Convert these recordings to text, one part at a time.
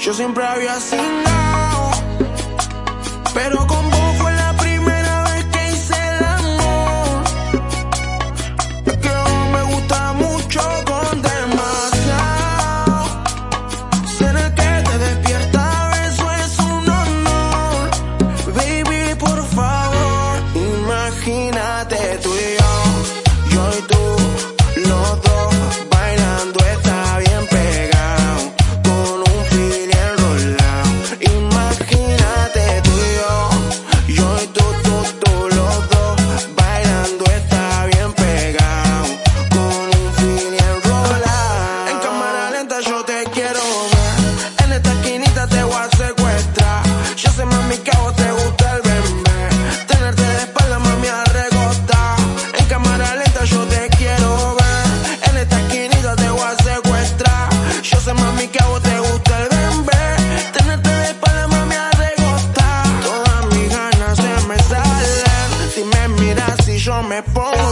Yo siempre había cingado, pero en esta esquinita te voy a secuestrar. Yo sé mami que a vos te gusta el bebé, tenerte de espalda mami a recostar. En cámara lenta yo te quiero ver, en esta esquinita te voy a secuestrar. Yo sé mami que a vos te gusta el bebé, tenerte de espalda mami a recostar. Todas mis ganas se me salen, si me miras y yo me pongo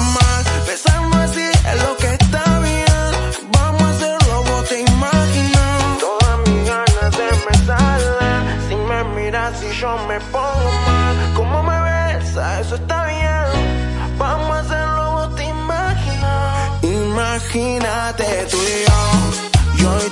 y yo me pongo mal. Como me besa, eso está bien. Vamos a hacerlo, vos te imaginas. Imagínate tú y yo, yo y